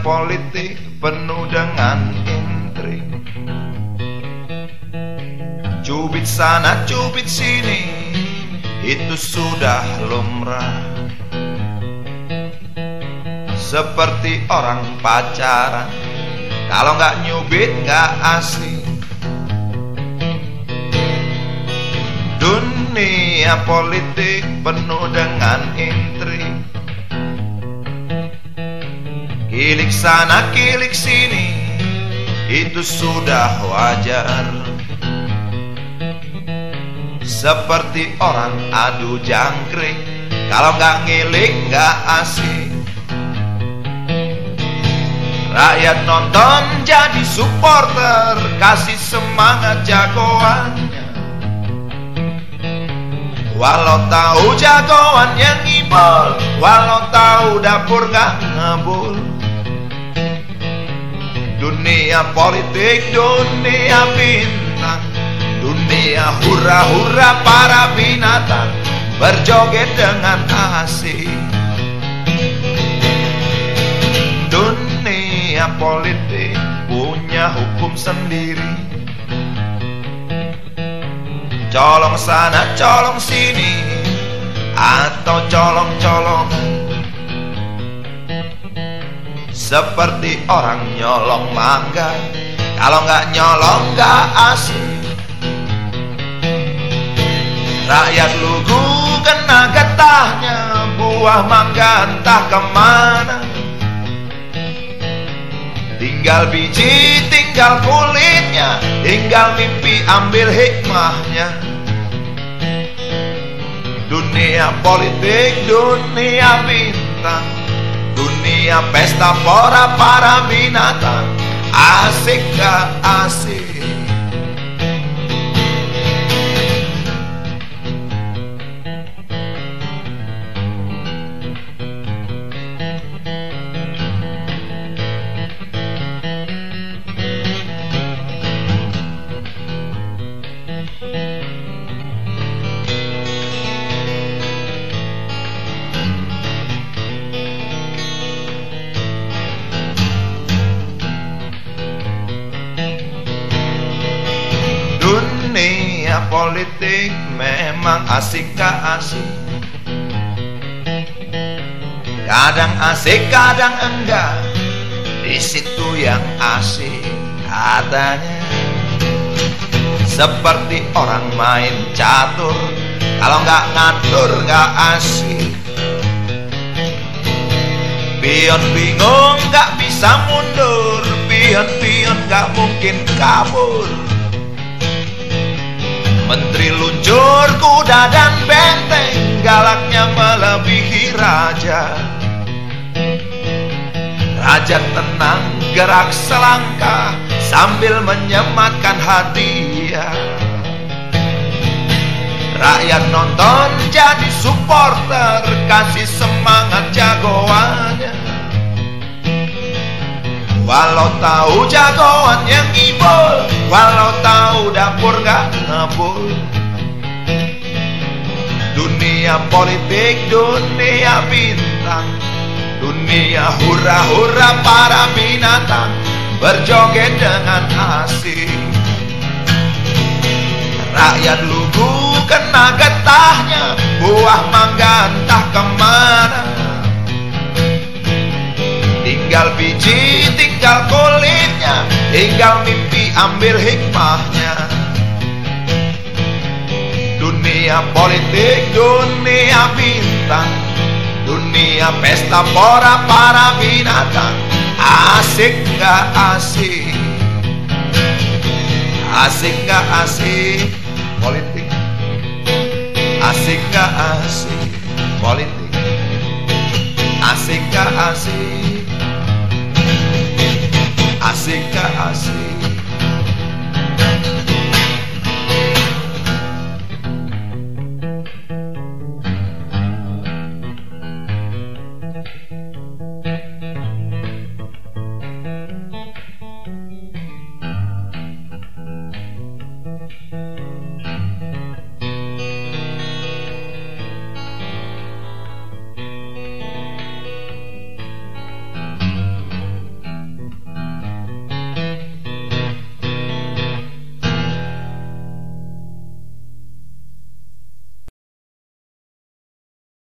politik penuh dengan intrik. Cubit sana, cubit sini Itu sudah lumrah. Seperti orang pacaran Kalau nggak nyubit nggak asik. Dunia politik penuh dengan intrik Kilik sana, kilik sini. Itu sudah wajar. Seperti orang adu jangkrik. Kalau gak ngilik gak asik. Rakyat nonton jadi supporter. Kasih semangat jagoannya. Walau tahu jagoan yang ngibol Walau tahu dapur gak ngebul Dunia politik, dunia bintang Dunia hura-hura para binatang Berjoget dengan asik Dunia politik punya hukum sendiri. Colong sana, colong sini Atau colong-colong Seperti orang nyolong mangga. Kalau nggak nyolong nggak asik. Rakyat lugu kena getahnya Buah mangga entah ke mana. Tinggal biji, tinggal kulitnya Tinggal mimpi ambil hikmahnya. Dunia politik, dunia bintang Dunia pesta pora para binatang Asik gak asik politik memang asik gak asik. Kadang asik, kadang enggak. Di situ yang asik katanya. Seperti orang main catur Kalau nggak ngatur nggak asik. Pion bingung nggak bisa mundur. Pion-pion nggak mungkin kabur Menteri luncur kuda dan benteng Galaknya melebihi raja. Raja tenang gerak selangkah Sambil menyematkan hadiah Rakyat nonton jadi supporter Kasih semangat jagoannya. Walau tahu jagoan yang ibol Walau tahu dapur gak ngebul Dunia politik, dunia bintang. Dunia hura-hura para binatang. Berjoget dengan asik Rakyat lugu kena getahnya Buah mangga entah ke mana. Tinggal biji, tinggal kulitnya. Tinggal mimpi ambil hikmahnya. Dunia politik, dunia bintang Dunia pesta pora para binatang. Asik gak asik? Asik gak asik Politik? Asik gak asik Politik? Asik gak asik? Asik gak asik